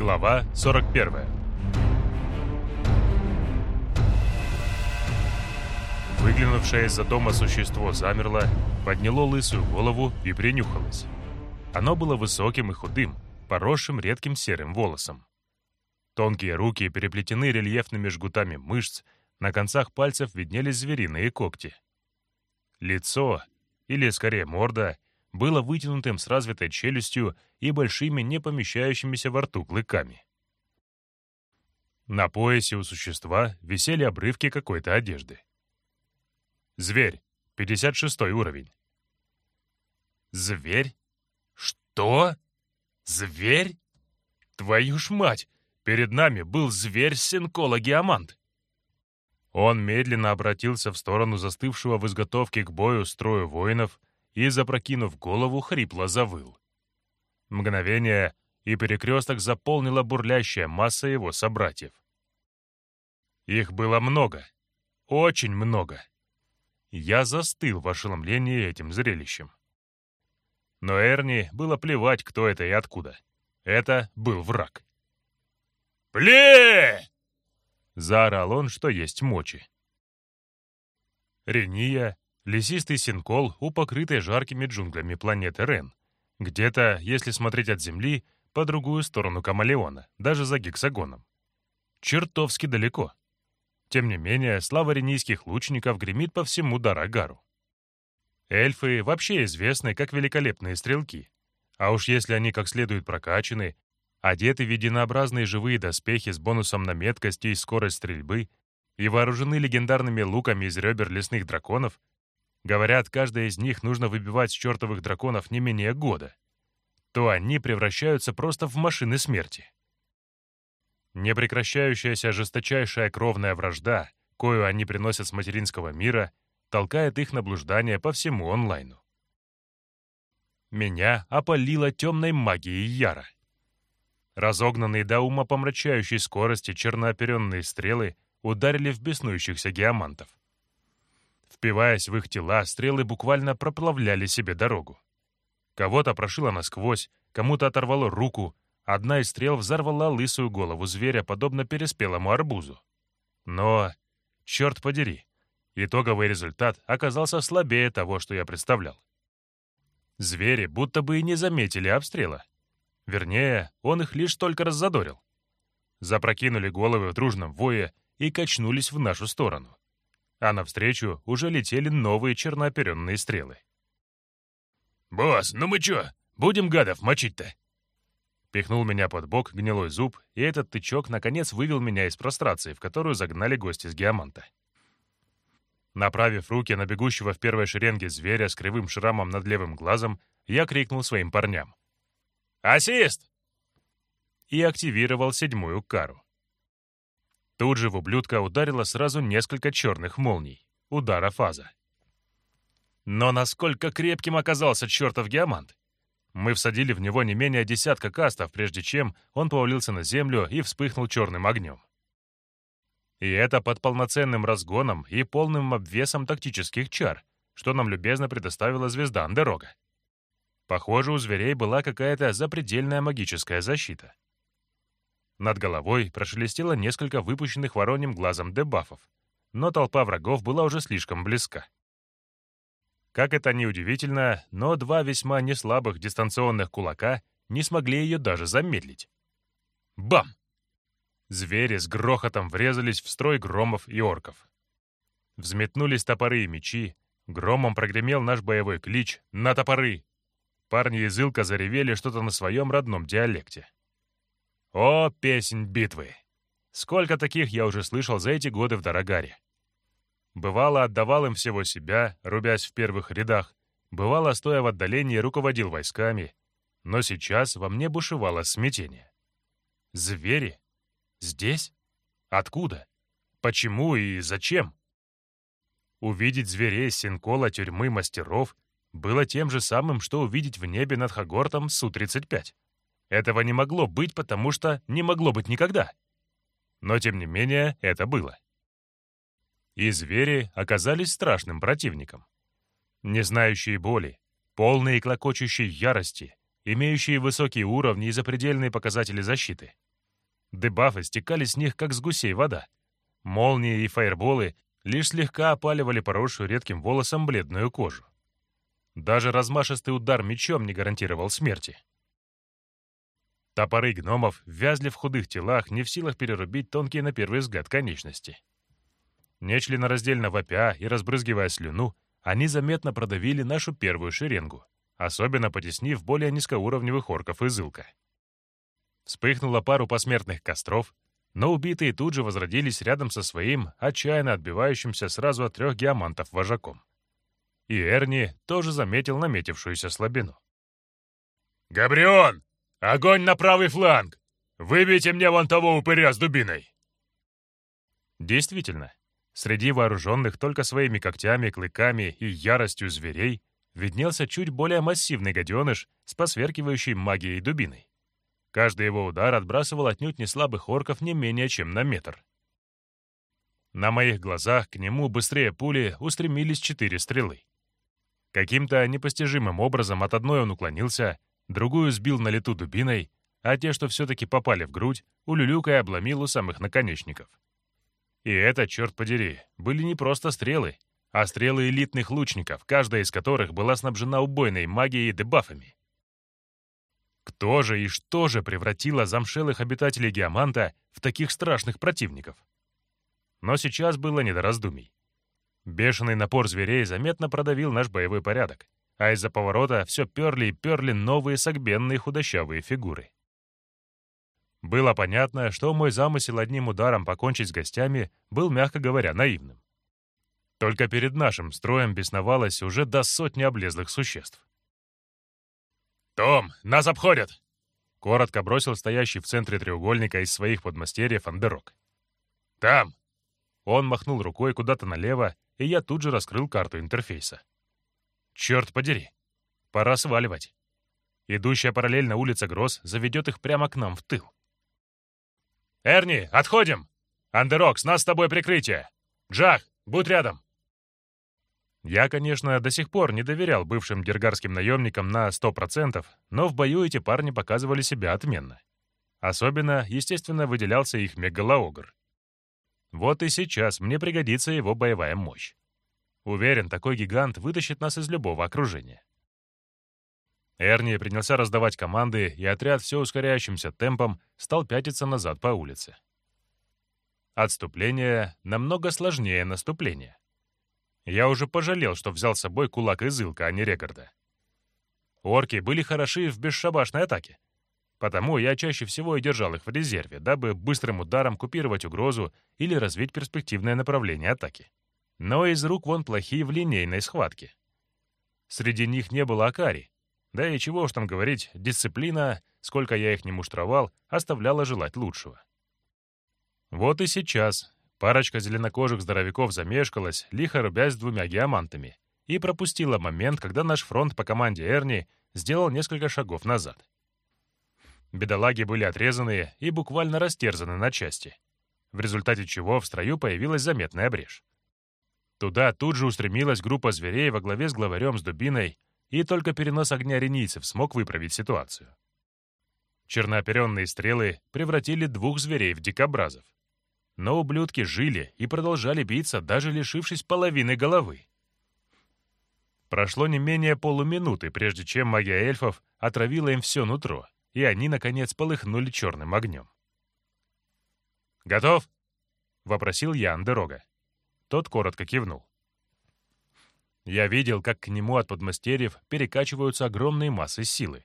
Глава 41 Выглянувшее из-за дома существо замерло, подняло лысую голову и принюхалось. Оно было высоким и худым, поросшим редким серым волосом. Тонкие руки переплетены рельефными жгутами мышц, на концах пальцев виднелись звериные когти. Лицо, или скорее морда, было вытянутым с развитой челюстью и большими не помещающимися во рту клыками. На поясе у существа висели обрывки какой-то одежды. Зверь, 56 уровень. Зверь? Что? Зверь? Твою ж мать! Перед нами был зверь Синкола Геомант. Он медленно обратился в сторону застывшего в изготовке к бою строя воинов и, запрокинув голову, хрипло завыл. Мгновение, и перекресток заполнила бурлящая масса его собратьев. Их было много. Очень много. Я застыл в ошеломлении этим зрелищем. Но Эрни было плевать, кто это и откуда. Это был враг. «Пле!» — заорал он, что есть мочи. Рения, лесистый синкол у покрытой жаркими джунглями планеты Рен. Где-то, если смотреть от Земли, по другую сторону Камалеона, даже за гексагоном. Чертовски далеко. Тем не менее, слава ренийских лучников гремит по всему Дарагару. Эльфы вообще известны как великолепные стрелки. А уж если они как следует прокачаны, одеты в единообразные живые доспехи с бонусом на меткость и скорость стрельбы и вооружены легендарными луками из ребер лесных драконов, говорят, каждая из них нужно выбивать с чертовых драконов не менее года, то они превращаются просто в машины смерти. Непрекращающаяся жесточайшая кровная вражда, кою они приносят с материнского мира, толкает их на блуждание по всему онлайну. Меня опалило темной магией Яра. Разогнанные до ума помрачающей скорости чернооперенные стрелы ударили в беснующихся геомантов. Впиваясь в их тела, стрелы буквально проплавляли себе дорогу. Кого-то прошило насквозь, кому-то оторвало руку, Одна из стрел взорвала лысую голову зверя, подобно переспелому арбузу. Но, черт подери, итоговый результат оказался слабее того, что я представлял. Звери будто бы и не заметили обстрела. Вернее, он их лишь только раззадорил. Запрокинули головы в дружном вое и качнулись в нашу сторону. А навстречу уже летели новые чернооперенные стрелы. «Босс, ну мы чё, будем гадов мочить-то?» Пихнул меня под бок гнилой зуб, и этот тычок наконец вывел меня из прострации, в которую загнали гости с геоманта. Направив руки на бегущего в первой шеренге зверя с кривым шрамом над левым глазом, я крикнул своим парням. «Ассист!» И активировал седьмую кару. Тут же в ублюдка ударило сразу несколько черных молний. Удара фаза. Но насколько крепким оказался чертов геомант? Мы всадили в него не менее десятка кастов, прежде чем он повалился на землю и вспыхнул черным огнем. И это под полноценным разгоном и полным обвесом тактических чар, что нам любезно предоставила звезда Андерога. Похоже, у зверей была какая-то запредельная магическая защита. Над головой прошелестело несколько выпущенных вороньим глазом дебафов, но толпа врагов была уже слишком близка. Как это ни удивительно, но два весьма неслабых дистанционных кулака не смогли ее даже замедлить. Бам! Звери с грохотом врезались в строй громов и орков. Взметнулись топоры и мечи, громом прогремел наш боевой клич «На топоры!». Парни из Илка заревели что-то на своем родном диалекте. О, песнь битвы! Сколько таких я уже слышал за эти годы в Дорогаре. Бывало, отдавал им всего себя, рубясь в первых рядах. Бывало, стоя в отдалении, руководил войсками. Но сейчас во мне бушевало смятение. Звери? Здесь? Откуда? Почему и зачем? Увидеть зверей синкола тюрьмы мастеров было тем же самым, что увидеть в небе над Хагортом Су-35. Этого не могло быть, потому что не могло быть никогда. Но, тем не менее, это было и звери оказались страшным противником. Не знающие боли, полные клокочущей ярости, имеющие высокие уровни и запредельные показатели защиты. Дебафы стекали с них, как с гусей вода. Молнии и фаерболы лишь слегка опаливали поросшую редким волосом бледную кожу. Даже размашистый удар мечом не гарантировал смерти. Топоры гномов вязли в худых телах, не в силах перерубить тонкие на первый взгляд конечности. Нечленораздельно вопя и разбрызгивая слюну, они заметно продавили нашу первую шеренгу, особенно потеснив более низкоуровневых орков из Илка. Вспыхнуло пару посмертных костров, но убитые тут же возродились рядом со своим, отчаянно отбивающимся сразу от трех геомантов вожаком. И Эрни тоже заметил наметившуюся слабину. «Габрион, огонь на правый фланг! Выбейте мне вон того упыря с дубиной!» Действительно, среди вооруженных только своими когтями, клыками и яростью зверей виднелся чуть более массивный гаденыш с посверкивающей магией дубиной. Каждый его удар отбрасывал отнюдь не слабых орков не менее чем на метр. На моих глазах к нему быстрее пули устремились четыре стрелы. Каким-то непостижимым образом от одной он уклонился, другую сбил на лету дубиной, а те, что все-таки попали в грудь, улюлюкая обломил у самых наконечников. И это, черт подери, были не просто стрелы, а стрелы элитных лучников, каждая из которых была снабжена убойной магией и дебафами. Кто же и что же превратило замшелых обитателей Геоманта в таких страшных противников? Но сейчас было не до раздумий. Бешеный напор зверей заметно продавил наш боевой порядок, а из-за поворота все перли и перли новые согбенные худощавые фигуры. Было понятно, что мой замысел одним ударом покончить с гостями был, мягко говоря, наивным. Только перед нашим строем бесновалось уже до сотни облезлых существ. «Том, нас обходят!» Коротко бросил стоящий в центре треугольника из своих подмастерьев Андерок. «Там!» Он махнул рукой куда-то налево, и я тут же раскрыл карту интерфейса. «Черт подери! Пора сваливать!» Идущая параллельно улица Гроз заведет их прямо к нам в тыл. «Эрни, отходим! Андерок, с нас с тобой прикрытие! Джах, будь рядом!» Я, конечно, до сих пор не доверял бывшим дергарским наемникам на 100%, но в бою эти парни показывали себя отменно. Особенно, естественно, выделялся их мегалоогр. Вот и сейчас мне пригодится его боевая мощь. Уверен, такой гигант вытащит нас из любого окружения. Эрни принялся раздавать команды, и отряд все ускоряющимся темпом стал пятиться назад по улице. Отступление намного сложнее наступления. Я уже пожалел, что взял с собой кулак из Илка, а не Рекорда. Орки были хороши в бесшабашной атаке. Потому я чаще всего и держал их в резерве, дабы быстрым ударом купировать угрозу или развить перспективное направление атаки. Но из рук вон плохие в линейной схватке. Среди них не было Акари. Да и чего уж там говорить, дисциплина, сколько я их не муштровал, оставляла желать лучшего. Вот и сейчас Парочка зеленокожих здоровяков замешкалась, лихо рубясь двумя геомантами, и пропустила момент, когда наш фронт по команде Эрни сделал несколько шагов назад. Бедолаги были отрезаны и буквально растерзаны на части, в результате чего в строю появилась заметная брешь. Туда тут же устремилась группа зверей во главе с главарем с дубиной, и только перенос огня ренийцев смог выправить ситуацию. Чернооперенные стрелы превратили двух зверей в дикобразов, но ублюдки жили и продолжали биться, даже лишившись половины головы. Прошло не менее полуминуты, прежде чем магия эльфов отравила им все нутро, и они, наконец, полыхнули черным огнем. «Готов?» — вопросил я Андерога. Тот коротко кивнул. Я видел, как к нему от подмастерьев перекачиваются огромные массы силы.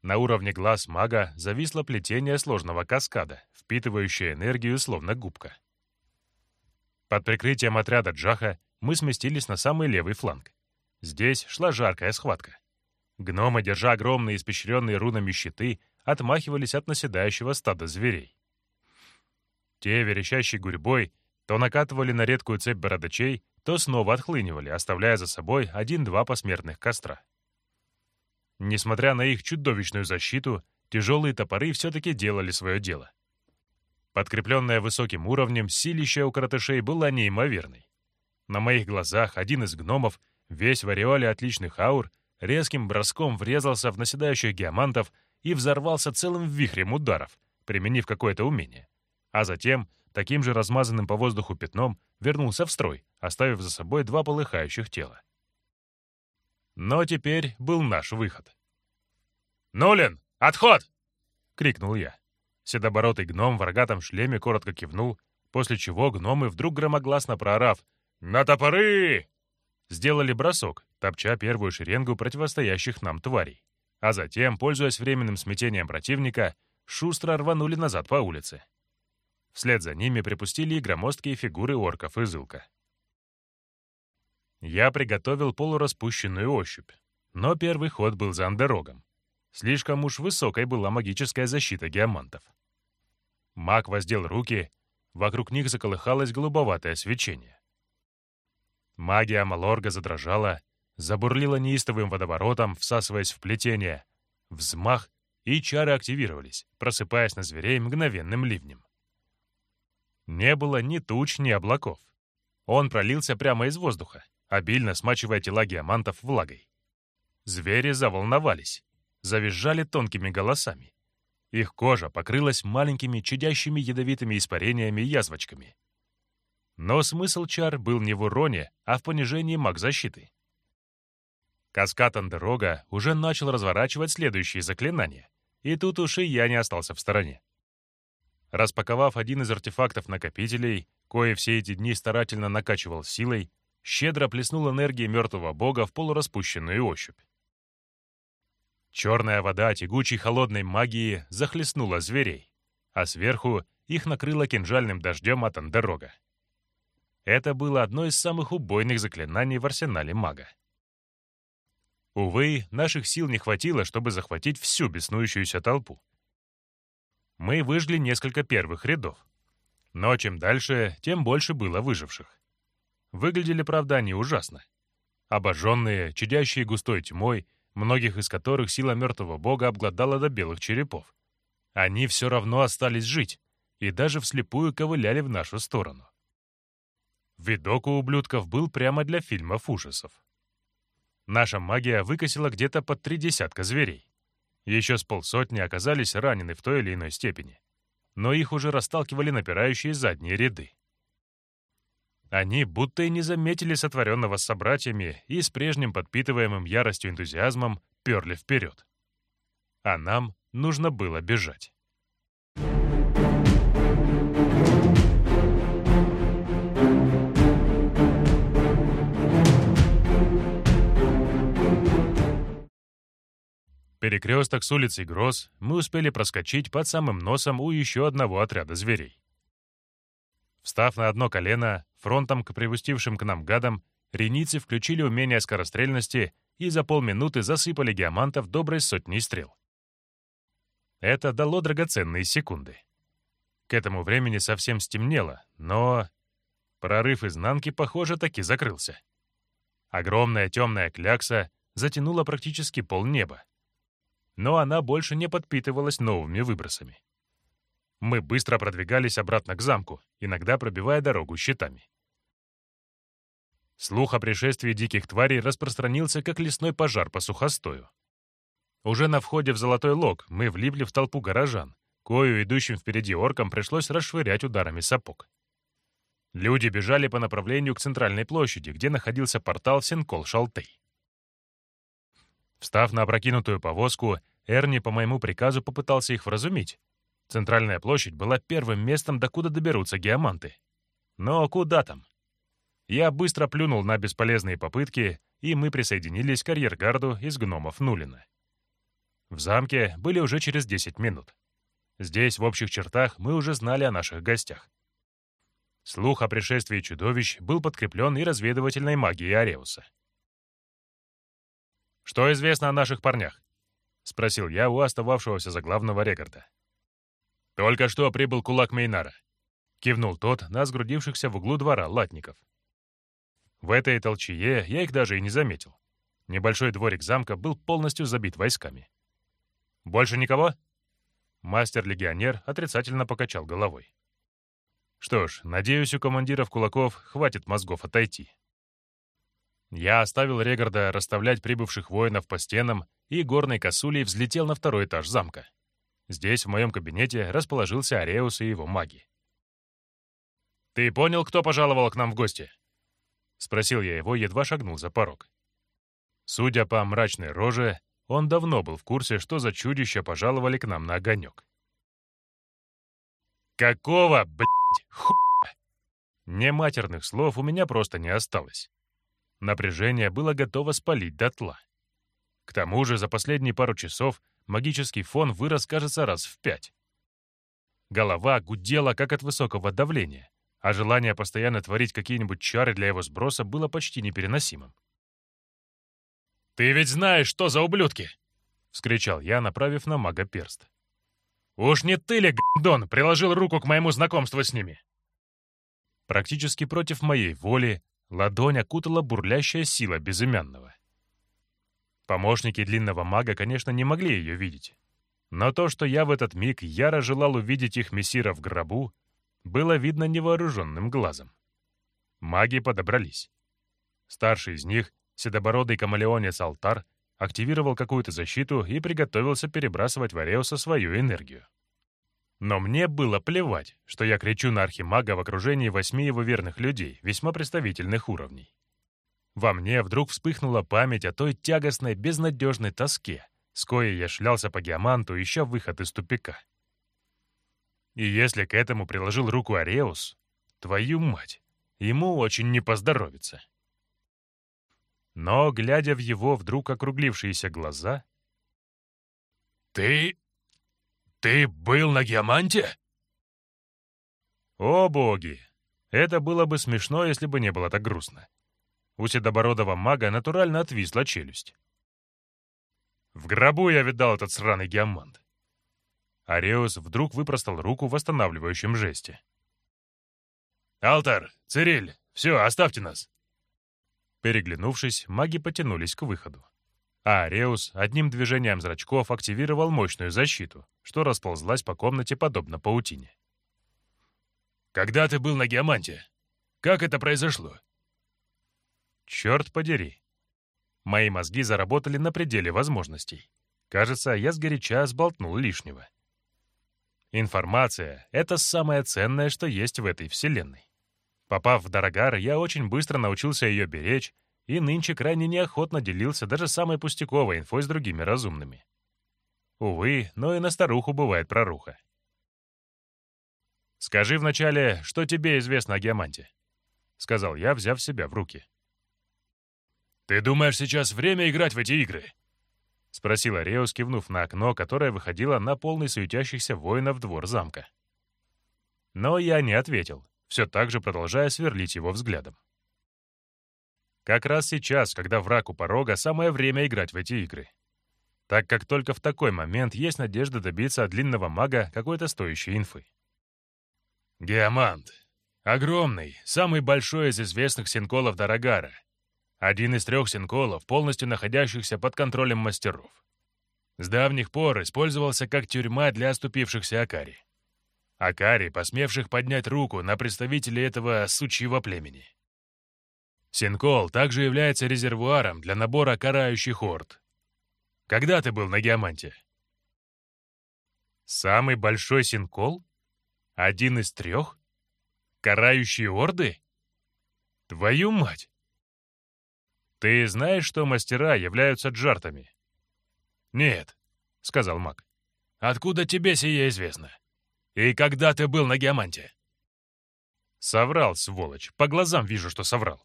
На уровне глаз мага зависло плетение сложного каскада, впитывающее энергию словно губка. Под прикрытием отряда Джаха мы сместились на самый левый фланг. Здесь шла жаркая схватка. Гномы, держа огромные испещренные рунами щиты, отмахивались от наседающего стада зверей. Те, верещащей гурьбой, то накатывали на редкую цепь бородачей, то снова отхлынивали, оставляя за собой один-два посмертных костра. Несмотря на их чудовищную защиту, тяжелые топоры все-таки делали свое дело. Подкрепленная высоким уровнем, силища у коротышей была неимоверной. На моих глазах один из гномов, весь в ореоле отличных аур, резким броском врезался в наседающих геомантов и взорвался целым вихрем ударов, применив какое-то умение. А затем, таким же размазанным по воздуху пятном, вернулся в строй, оставив за собой два полыхающих тела. Но теперь был наш выход. «Нулин, отход!» — крикнул я. Седоборотый гном в рогатом шлеме коротко кивнул, после чего гномы, вдруг громогласно проорав «На топоры!» сделали бросок, топча первую шеренгу противостоящих нам тварей. А затем, пользуясь временным смятением противника, шустро рванули назад по улице. Вслед за ними припустили и громоздкие фигуры орков из Илка. Я приготовил полураспущенную ощупь, но первый ход был за андерогом. Слишком уж высокой была магическая защита геомантов. Маг воздел руки, вокруг них заколыхалось голубоватое свечение. Магия Малорга задрожала, забурлила неистовым водоворотом, всасываясь в плетение. Взмах, и чары активировались, просыпаясь на зверей мгновенным ливнем. Не было ни туч, ни облаков. Он пролился прямо из воздуха, обильно смачивая тела геомантов влагой. Звери заволновались, завизжали тонкими голосами. Их кожа покрылась маленькими, чадящими ядовитыми испарениями и язвочками. Но смысл чар был не в уроне, а в понижении маг-защиты. Каскад Андерога уже начал разворачивать следующие заклинания, и тут уж и я не остался в стороне. Распаковав один из артефактов накопителей, кое все эти дни старательно накачивал силой, щедро плеснул энергией мертвого бога в полураспущенную ощупь. Черная вода тягучей холодной магии захлестнула зверей, а сверху их накрыло кинжальным дождем от Андерога. Это было одно из самых убойных заклинаний в арсенале мага. Увы, наших сил не хватило, чтобы захватить всю беснующуюся толпу. Мы выжгли несколько первых рядов. Но чем дальше, тем больше было выживших. Выглядели, правда, они ужасно. Обожженные, чадящие густой тьмой, многих из которых сила мертвого бога обглодала до белых черепов. Они все равно остались жить и даже вслепую ковыляли в нашу сторону. Видок у ублюдков был прямо для фильмов ужасов. Наша магия выкосила где-то под три десятка зверей. Еще с полсотни оказались ранены в той или иной степени. Но их уже расталкивали напирающие задние ряды. Они будто и не заметили сотворенного с собратьями и с прежним подпитываемым яростью энтузиазмом перли вперед. А нам нужно было бежать. Перекресток с улицей Гроз мы успели проскочить под самым носом у еще одного отряда зверей. Встав на одно колено, фронтом к припустившим к нам гадам, реницы включили умение скорострельности и за полминуты засыпали геомантов доброй сотней стрел. Это дало драгоценные секунды. К этому времени совсем стемнело, но... Прорыв изнанки, похоже, таки закрылся. Огромная темная клякса затянула практически полнеба но она больше не подпитывалась новыми выбросами. Мы быстро продвигались обратно к замку, иногда пробивая дорогу щитами. Слух о пришествии диких тварей распространился, как лесной пожар по сухостою. Уже на входе в Золотой Лог мы влипли в толпу горожан, кою идущим впереди оркам пришлось расшвырять ударами сапог. Люди бежали по направлению к центральной площади, где находился портал Сенкол-Шалтей. Встав на опрокинутую повозку, Эрни по моему приказу попытался их вразумить. Центральная площадь была первым местом, докуда доберутся геоманты. Но куда там? Я быстро плюнул на бесполезные попытки, и мы присоединились к карьергарду из гномов Нулина. В замке были уже через 10 минут. Здесь, в общих чертах, мы уже знали о наших гостях. Слух о пришествии чудовищ был подкреплен и разведывательной магией Ареуса. «Что известно о наших парнях?» — спросил я у остававшегося за главного рекорда. «Только что прибыл кулак Мейнара», — кивнул тот на сгрудившихся в углу двора латников. В этой толчее я их даже и не заметил. Небольшой дворик замка был полностью забит войсками. «Больше никого?» Мастер-легионер отрицательно покачал головой. «Что ж, надеюсь, у командиров кулаков хватит мозгов отойти». Я оставил Регарда расставлять прибывших воинов по стенам и горной косулей взлетел на второй этаж замка. Здесь, в моем кабинете, расположился Ареус и его маги. «Ты понял, кто пожаловал к нам в гости?» — спросил я его, едва шагнул за порог. Судя по мрачной роже, он давно был в курсе, что за чудища пожаловали к нам на огонек. «Какого, блядь, хуя?» Нематерных слов у меня просто не осталось. Напряжение было готово спалить дотла. К тому же за последние пару часов магический фон вырос, кажется, раз в пять. Голова гудела, как от высокого давления, а желание постоянно творить какие-нибудь чары для его сброса было почти непереносимым. «Ты ведь знаешь, что за ублюдки!» — вскричал я, направив на мага перст. «Уж не ты ли, гандон, приложил руку к моему знакомству с ними?» Практически против моей воли ладонь окутала бурлящая сила безымянного. Помощники длинного мага, конечно, не могли ее видеть. Но то, что я в этот миг яро желал увидеть их мессира в гробу, было видно невооруженным глазом. Маги подобрались. Старший из них, седобородый камалеонец Алтар, активировал какую-то защиту и приготовился перебрасывать в Ареуса свою энергию. Но мне было плевать, что я кричу на архимага в окружении восьми его верных людей, весьма представительных уровней. Во мне вдруг вспыхнула память о той тягостной, безнадежной тоске, с коей я шлялся по геоманту, ища выход из тупика. И если к этому приложил руку Ареус, твою мать, ему очень не поздоровится. Но, глядя в его вдруг округлившиеся глаза... «Ты... ты был на Геоманте?» О, боги! Это было бы смешно, если бы не было так грустно. У седобородого мага натурально отвисла челюсть. В гробу я видал этот сраный геомант. Ареус вдруг выпростал руку в восстанавливающем жесте. «Алтар! Цириль! Все, оставьте нас!» Переглянувшись, маги потянулись к выходу. А Ареус одним движением зрачков активировал мощную защиту, что расползлась по комнате подобно паутине. «Когда ты был на Геоманте? Как это произошло?» «Черт подери!» Мои мозги заработали на пределе возможностей. Кажется, я сгоряча сболтнул лишнего. Информация — это самое ценное, что есть в этой вселенной. Попав в Дорогар, я очень быстро научился ее беречь, и нынче крайне неохотно делился даже самой пустяковой инфой с другими разумными. Увы, но и на старуху бывает проруха. «Скажи вначале, что тебе известно о Геоманте», — сказал я, взяв себя в руки. «Ты думаешь, сейчас время играть в эти игры?» — спросил Ареус, кивнув на окно, которое выходило на полный суетящихся воинов двор замка. Но я не ответил все так же продолжая сверлить его взглядом. Как раз сейчас, когда враг у порога, самое время играть в эти игры. Так как только в такой момент есть надежда добиться от длинного мага какой-то стоящей инфы. Геомант. Огромный, самый большой из известных синколов Дорогара. Один из трех синколов, полностью находящихся под контролем мастеров. С давних пор использовался как тюрьма для оступившихся Акари. Акари, посмевших поднять руку на представителей этого сучьего племени. Синкол также является резервуаром для набора карающих орд. Когда ты был на Геоманте? Самый большой синкол? Один из трех? Карающие орды? Твою мать! Ты знаешь, что мастера являются джартами? Нет, — сказал маг. Откуда тебе сие известно? «И когда ты был на Геоманте?» Соврал, сволочь. По глазам вижу, что соврал.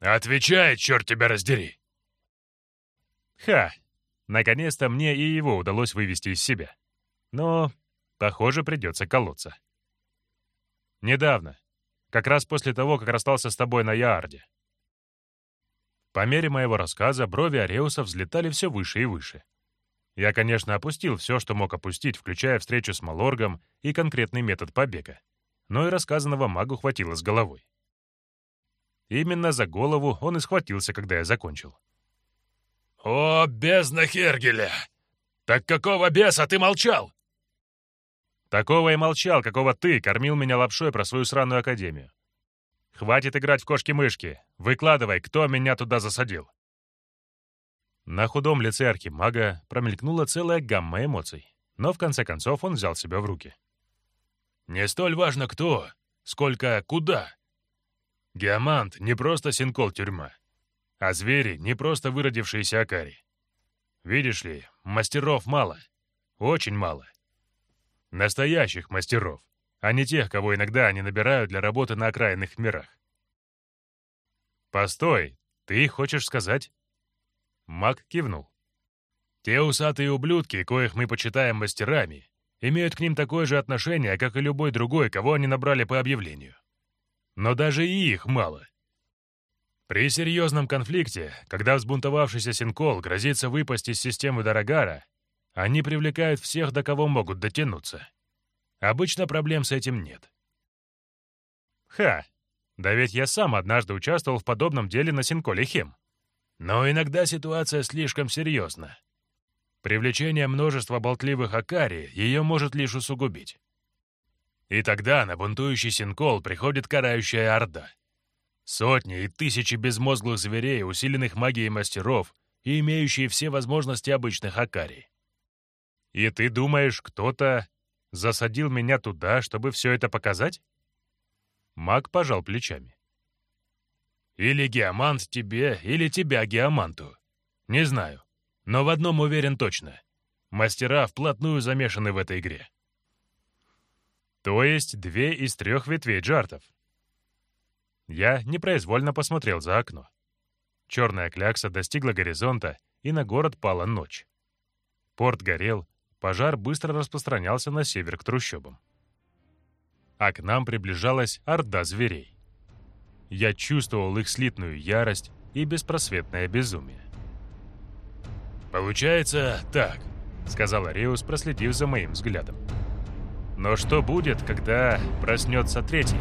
«Отвечай, черт тебя раздери!» Ха! Наконец-то мне и его удалось вывести из себя. Но, похоже, придется колоться. Недавно. Как раз после того, как расстался с тобой на Яарде. По мере моего рассказа брови Ареуса взлетали все выше и выше. Я, конечно, опустил все, что мог опустить, включая встречу с Малоргом и конкретный метод побега. Но и рассказанного магу хватило с головой. Именно за голову он и схватился, когда я закончил. «О, бездна Хергеля! Так какого беса ты молчал?» «Такого и молчал, какого ты кормил меня лапшой про свою сраную академию. Хватит играть в кошки-мышки. Выкладывай, кто меня туда засадил». На худом лице архимага промелькнула целая гамма эмоций, но в конце концов он взял себя в руки. «Не столь важно кто, сколько куда. Геомант — не просто синкол-тюрьма, а звери — не просто выродившиеся акари. Видишь ли, мастеров мало, очень мало. Настоящих мастеров, а не тех, кого иногда они набирают для работы на окраинных мирах. «Постой, ты хочешь сказать?» Маг кивнул. «Те усатые ублюдки, коих мы почитаем мастерами, имеют к ним такое же отношение, как и любой другой, кого они набрали по объявлению. Но даже и их мало. При серьезном конфликте, когда взбунтовавшийся Синкол грозится выпасть из системы Дорогара, они привлекают всех, до кого могут дотянуться. Обычно проблем с этим нет. Ха, да ведь я сам однажды участвовал в подобном деле на Синколе Хим. Но иногда ситуация слишком серьезна. Привлечение множества болтливых Акари ее может лишь усугубить. И тогда на бунтующий Синкол приходит карающая Орда. Сотни и тысячи безмозглых зверей, усиленных магией мастеров и имеющие все возможности обычных Акари. И ты думаешь, кто-то засадил меня туда, чтобы все это показать? Маг пожал плечами. Или геомант тебе, или тебя геоманту. Не знаю, но в одном уверен точно. Мастера вплотную замешаны в этой игре. То есть две из трех ветвей джартов. Я непроизвольно посмотрел за окно. Черная клякса достигла горизонта, и на город пала ночь. Порт горел, пожар быстро распространялся на север к трущобам. А к нам приближалась орда зверей. Я чувствовал их слитную ярость и беспросветное безумие. «Получается так», — сказал Ариус, проследив за моим взглядом. «Но что будет, когда проснется третья?»